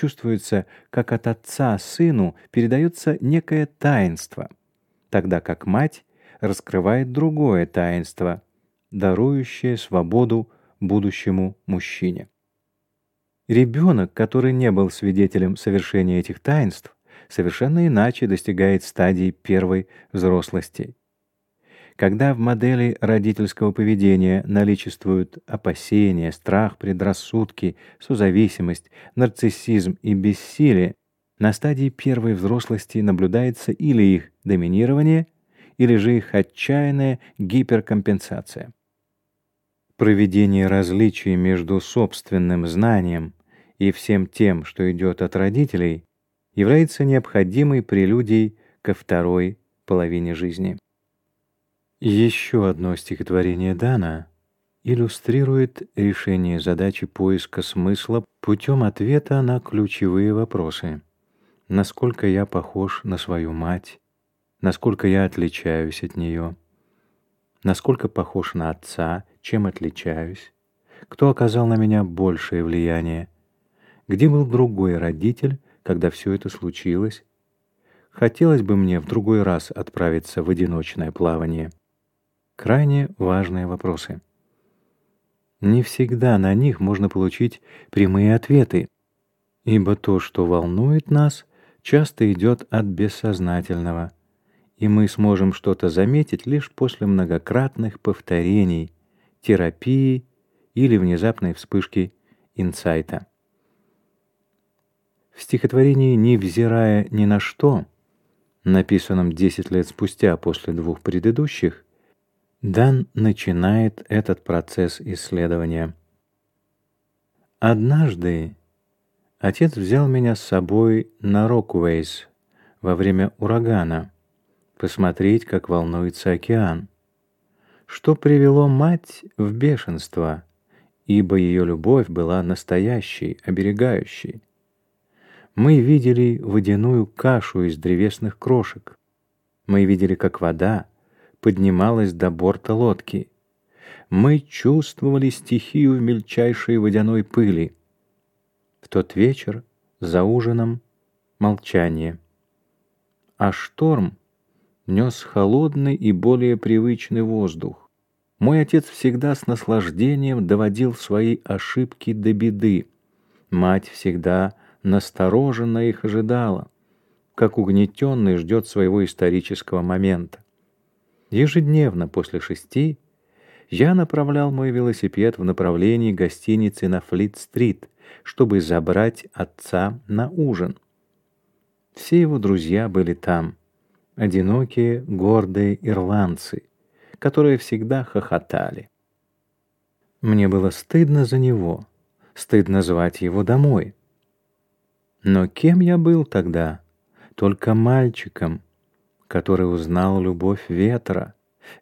чувствуется, как от отца сыну передается некое таинство, тогда как мать раскрывает другое таинство, дарующее свободу будущему мужчине. Ребенок, который не был свидетелем совершения этих таинств, совершенно иначе достигает стадии первой взрослости. Когда в модели родительского поведения наличествуют опасения, страх, предрассудки, созависимость, нарциссизм и бессилие, на стадии первой взрослости наблюдается или их доминирование, или же их отчаянная гиперкомпенсация. Проведение различий между собственным знанием и всем тем, что идет от родителей, является необходимой прелюдией ко второй половине жизни. Еще одно стихотворение Дана иллюстрирует решение задачи поиска смысла путем ответа на ключевые вопросы. Насколько я похож на свою мать? Насколько я отличаюсь от нее? Насколько похож на отца? Чем отличаюсь? Кто оказал на меня большее влияние? Где был другой родитель, когда все это случилось? Хотелось бы мне в другой раз отправиться в одиночное плавание. Крайне важные вопросы. Не всегда на них можно получить прямые ответы, ибо то, что волнует нас, часто идет от бессознательного, и мы сможем что-то заметить лишь после многократных повторений, терапии или внезапной вспышки инсайта. В стихотворении «Невзирая ни на что», написанном 10 лет спустя после двух предыдущих, Дан начинает этот процесс исследования. Однажды отец взял меня с собой на Роквейс во время урагана посмотреть, как волнуется океан, что привело мать в бешенство, ибо ее любовь была настоящей, оберегающей. Мы видели водяную кашу из древесных крошек. Мы видели, как вода поднималась до борта лодки. Мы чувствовали стихию в мельчайшей водяной пыли. В тот вечер за ужином молчание. А шторм нес холодный и более привычный воздух. Мой отец всегда с наслаждением доводил свои ошибки до беды. Мать всегда настороженно их ожидала, как угнетенный ждет своего исторического момента. Ежедневно после шести я направлял мой велосипед в направлении гостиницы на Флит-стрит, чтобы забрать отца на ужин. Все его друзья были там, одинокие, гордые ирландцы, которые всегда хохотали. Мне было стыдно за него, стыдно звать его домой. Но кем я был тогда? Только мальчиком, который узнал любовь ветра,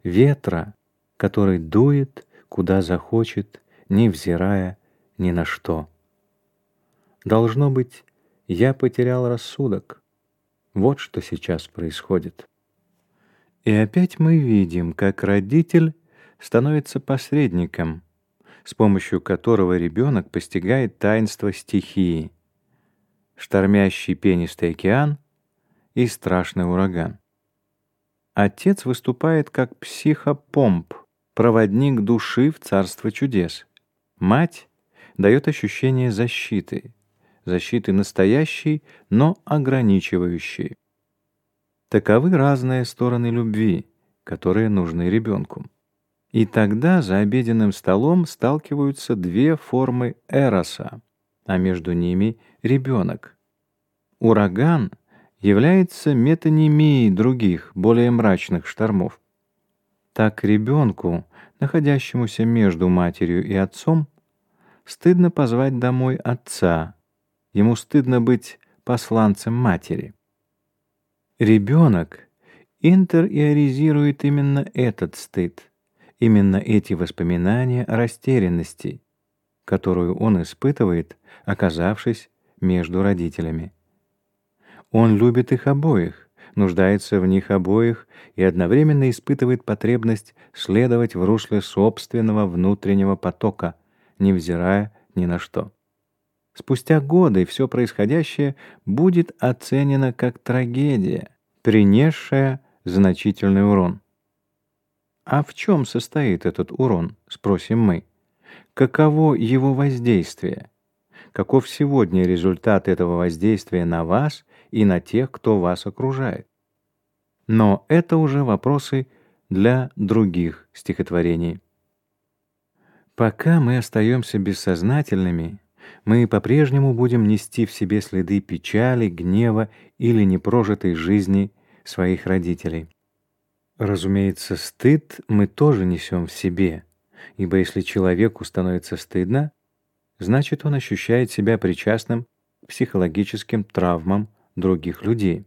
ветра, который дует, куда захочет, не взирая ни на что. Должно быть, я потерял рассудок. Вот что сейчас происходит. И опять мы видим, как родитель становится посредником, с помощью которого ребенок постигает таинство стихии, штормящий пенистый океан и страшный ураган. Отец выступает как психопомп, проводник души в царство чудес. Мать дает ощущение защиты, защиты настоящей, но ограничивающей. Таковы разные стороны любви, которые нужны ребенку. И тогда за обеденным столом сталкиваются две формы эроса, а между ними ребенок. Ураган является метонимией других, более мрачных штормов. Так ребенку, находящемуся между матерью и отцом, стыдно позвать домой отца, ему стыдно быть посланцем матери. Ребенок интериоризирует именно этот стыд, именно эти воспоминания о растерянности, которую он испытывает, оказавшись между родителями. Он любит их обоих, нуждается в них обоих и одновременно испытывает потребность следовать в русле собственного внутреннего потока, невзирая ни на что. Спустя годы все происходящее будет оценено как трагедия, принесшая значительный урон. А в чем состоит этот урон, спросим мы? Каково его воздействие? Каков сегодня результат этого воздействия на вас и на тех, кто вас окружает? Но это уже вопросы для других стихотворений. Пока мы остаемся бессознательными, мы по-прежнему будем нести в себе следы печали, гнева или непрожитой жизни своих родителей. Разумеется, стыд мы тоже несем в себе, ибо если человеку становится стыдно, значит он ощущает себя причастным к психологическим травмам других людей.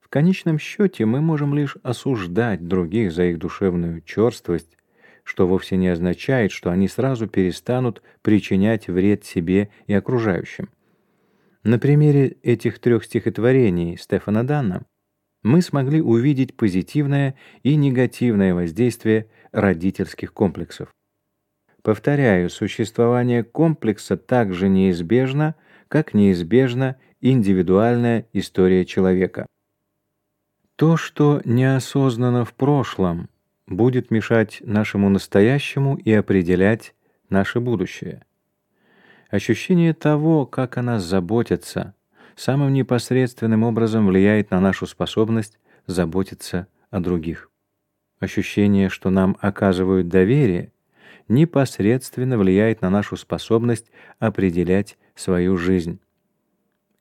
В конечном счете мы можем лишь осуждать других за их душевную черствость, что вовсе не означает, что они сразу перестанут причинять вред себе и окружающим. На примере этих трех стихотворений Стефана Данна мы смогли увидеть позитивное и негативное воздействие родительских комплексов. Повторяю, существование комплекса так же неизбежно, как неизбежна индивидуальная история человека. То, что неосознанно в прошлом, будет мешать нашему настоящему и определять наше будущее. Ощущение того, как о нас заботятся, самым непосредственным образом влияет на нашу способность заботиться о других. Ощущение, что нам оказывают доверие, непосредственно влияет на нашу способность определять свою жизнь.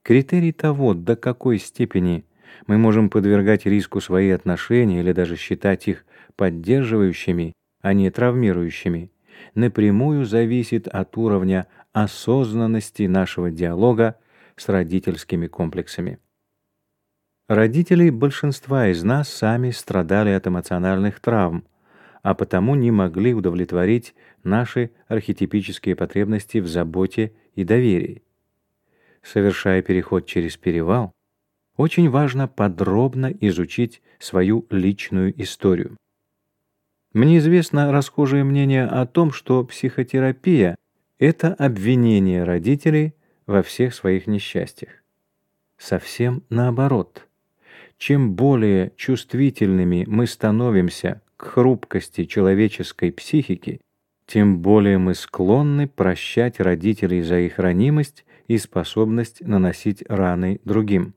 Критерий того, до какой степени мы можем подвергать риску свои отношения или даже считать их поддерживающими, а не травмирующими, напрямую зависит от уровня осознанности нашего диалога с родительскими комплексами. Родители большинства из нас сами страдали от эмоциональных травм, а потому не могли удовлетворить наши архетипические потребности в заботе и доверии. Совершая переход через перевал, очень важно подробно изучить свою личную историю. Мне известно расхожее мнение о том, что психотерапия это обвинение родителей во всех своих несчастьях. Совсем наоборот. Чем более чувствительными мы становимся к хрупкости человеческой психики, тем более мы склонны прощать родителей за их ранимость и способность наносить раны другим.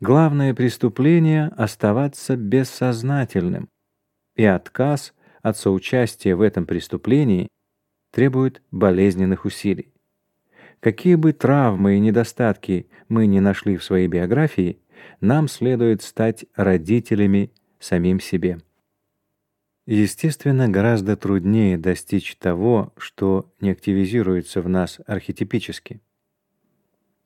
Главное преступление оставаться бессознательным, и отказ от соучастия в этом преступлении требует болезненных усилий. Какие бы травмы и недостатки мы ни нашли в своей биографии, нам следует стать родителями самим себе. Естественно, гораздо труднее достичь того, что не активизируется в нас архетипически.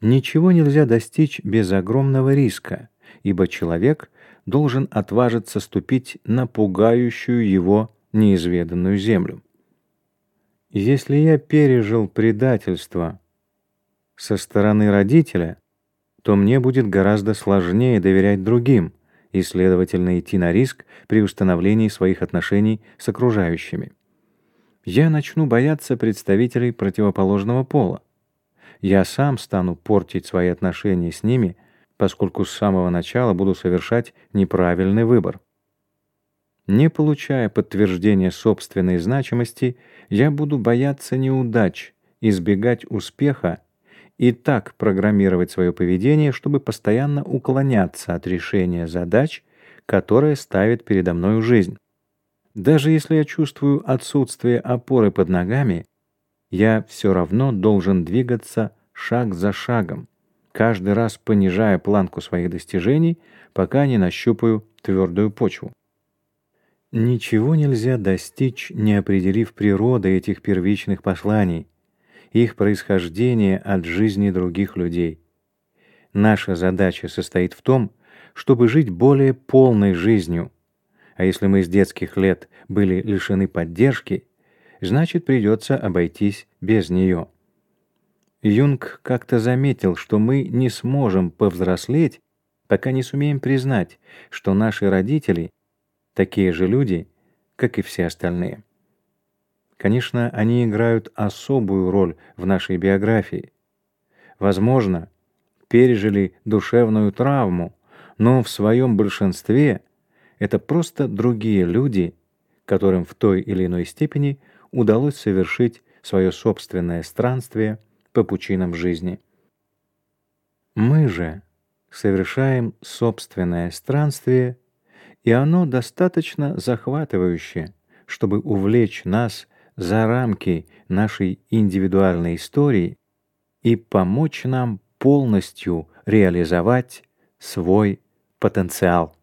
Ничего нельзя достичь без огромного риска, ибо человек должен отважиться ступить на пугающую его неизведанную землю. Если я пережил предательство со стороны родителя, то мне будет гораздо сложнее доверять другим и, следовательно, идти на риск при установлении своих отношений с окружающими. Я начну бояться представителей противоположного пола. Я сам стану портить свои отношения с ними, поскольку с самого начала буду совершать неправильный выбор. Не получая подтверждения собственной значимости, я буду бояться неудач, избегать успеха и так программировать свое поведение, чтобы постоянно уклоняться от решения задач, которые ставит передо мною жизнь. Даже если я чувствую отсутствие опоры под ногами, я все равно должен двигаться шаг за шагом, каждый раз понижая планку своих достижений, пока не нащупаю твердую почву. Ничего нельзя достичь, не определив природы этих первичных посланий, их происхождение от жизни других людей. Наша задача состоит в том, чтобы жить более полной жизнью. А если мы с детских лет были лишены поддержки, значит придется обойтись без нее. Юнг как-то заметил, что мы не сможем повзрослеть, пока не сумеем признать, что наши родители такие же люди, как и все остальные. Конечно, они играют особую роль в нашей биографии. Возможно, пережили душевную травму, но в своем большинстве это просто другие люди, которым в той или иной степени удалось совершить свое собственное странствие по пучинам жизни. Мы же совершаем собственное странствие, и оно достаточно захватывающее, чтобы увлечь нас за рамки нашей индивидуальной истории и помочь нам полностью реализовать свой потенциал.